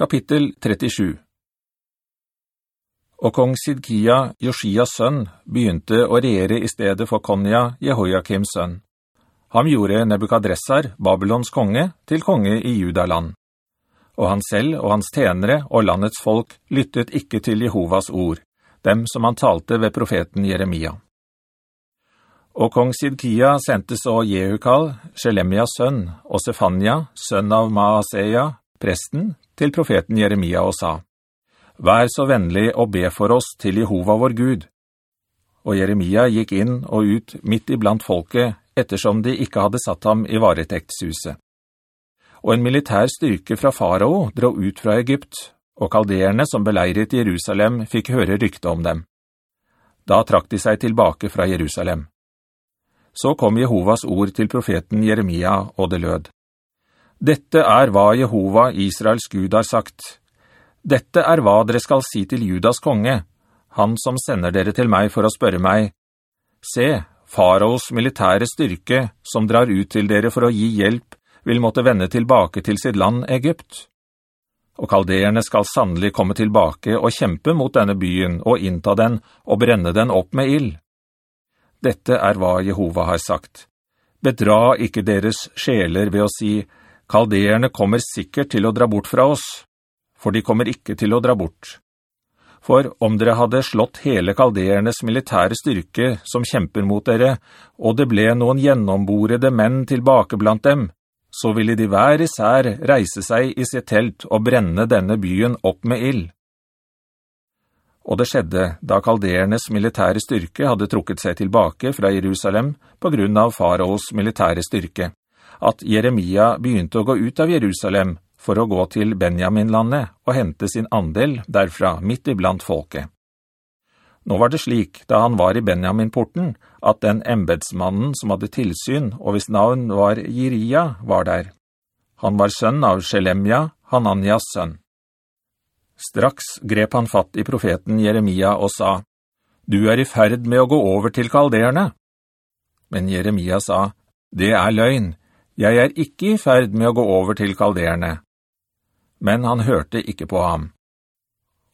Kapittel 37 Og kong Sidkia, Josias sønn, begynte å regjere i stedet for Konja, Jehoiakims sønn. Han gjorde Nebukadressar, Babylons konge, til konge i Judaland. Og han selv og hans tenere og landets folk lyttet ikke til Jehovas ord, dem som han talte ved profeten Jeremia. Og kong Sidkia sendte så Jehukal, Shelemias sønn, og Sefania, sønn av Maaseia, presten, til profeten Jeremia og sa, «Vær så vennlig og be for oss til Jehova vår Gud.» Og Jeremia gikk inn og ut midt iblant folket, ettersom de ikke hadde satt ham i varetektshuset. Og en militær styrke fra Farao dro ut fra Egypt, og kalderene som beleiret Jerusalem fikk høre rykte om dem. Da trakk de seg tilbake fra Jerusalem. Så kom Jehovas ord til profeten Jeremia, og det lød. Dette er hva Jehova, Israels Gud, har sagt. Dette er hva dere skal si til Judas konge, han som sender dere til meg for å spørre meg. Se, faraos militære styrke, som drar ut til dere for å gi hjelp, vil måtte vende tilbake til sitt land Egypt. Og kaldeerne skal sannelig komme tilbake og kjempe mot denne byen og innta den og brenne den opp med ild. Dette er hva Jehova har sagt. Bedra ikke deres sjeler ved å si, «Kaldeerne kommer sikkert til å dra bort fra oss», for de kommer ikke til å dra bort. For om dere hadde slått hele kaldeernes militære styrke som kjemper mot dere, og det ble noen gjennomborede menn tilbake blant dem, så ville de hver især reise seg i sitt telt og brenne denne byen opp med ild. Og det skjedde da kaldernes militære styrke hadde trukket seg tilbake fra Jerusalem på grunn av faraos militære styrke, at Jeremia begynte å gå ut av Jerusalem for å gå til Benjaminlandet og hente sin andel derfra midt iblant folket. Nå var det slik, da han var i Benjaminporten, at den embedsmannen som hadde tilsyn, og hvis navn var Jiria, var der. Han var sønn av Shelemja, Hananias sønn. Straks grep han fatt i profeten Jeremia og sa, «Du er i ferd med å gå over til kalderene.» Men Jeremia sa, «Det er løgn. Jeg er ikke i ferd med å gå over til kalderene.» Men han hørte ikke på ham.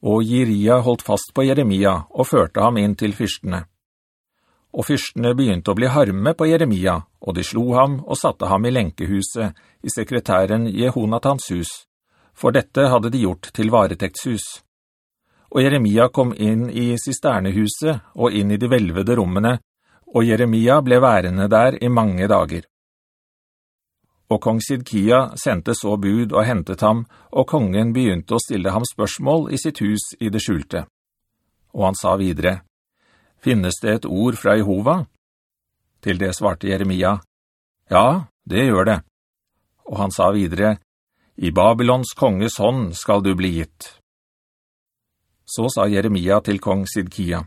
Og Jiria holdt fast på Jeremia og førte ham inn til fyrstene. Og fyrstene begynte å bli harme på Jeremia, og de slo ham og satte ham i lenkehuset, i sekretæren Jehonatans hus for dette hadde de gjort til varetektshus. Og Jeremia kom inn i sisternehuset og inn i de velvede rommene, og Jeremia ble værende der i mange dager. Og kong Sidkia sendte så bud og hentet ham, og kongen begynte å stille ham spørsmål i sitt hus i det skjulte. Og han sa videre, «Finnes det et ord fra Jehova?» Til det svarte Jeremia, «Ja, det gjør det.» Og han sa videre, i Babylons konges hånd skal du bli gitt. Så sa Jeremia til kong Sidkia,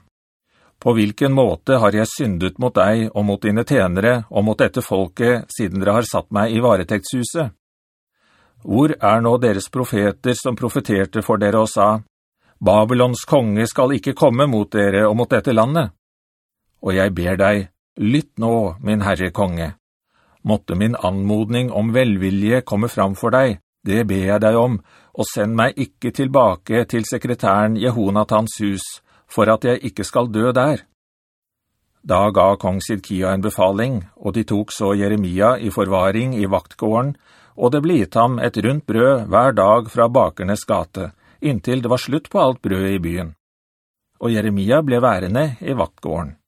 «På hvilken måte har jeg syndet mot deg og mot dine tenere og mot dette folket siden dere har satt meg i varetektshuset? Hvor er nå deres profeter som profeterte for dere og sa, «Babylons konge skal ikke komme mot dere og mot dette landet?» Og jeg ber deg, lytt nå, min herre konge. Måtte min anmodning om velvilje komme fram for deg, det ber jeg deg om, og send meg ikke tilbake til sekretæren Jehonatans hus, for at jeg ikke skal dø der. Da ga kong Sidkia en befaling, og de tok så Jeremia i forvaring i vaktgården, og det ble gitt ham et rundt brød hver dag fra bakernes gate, inntil det var slutt på alt brød i byen. Og Jeremia ble værende i vaktgården.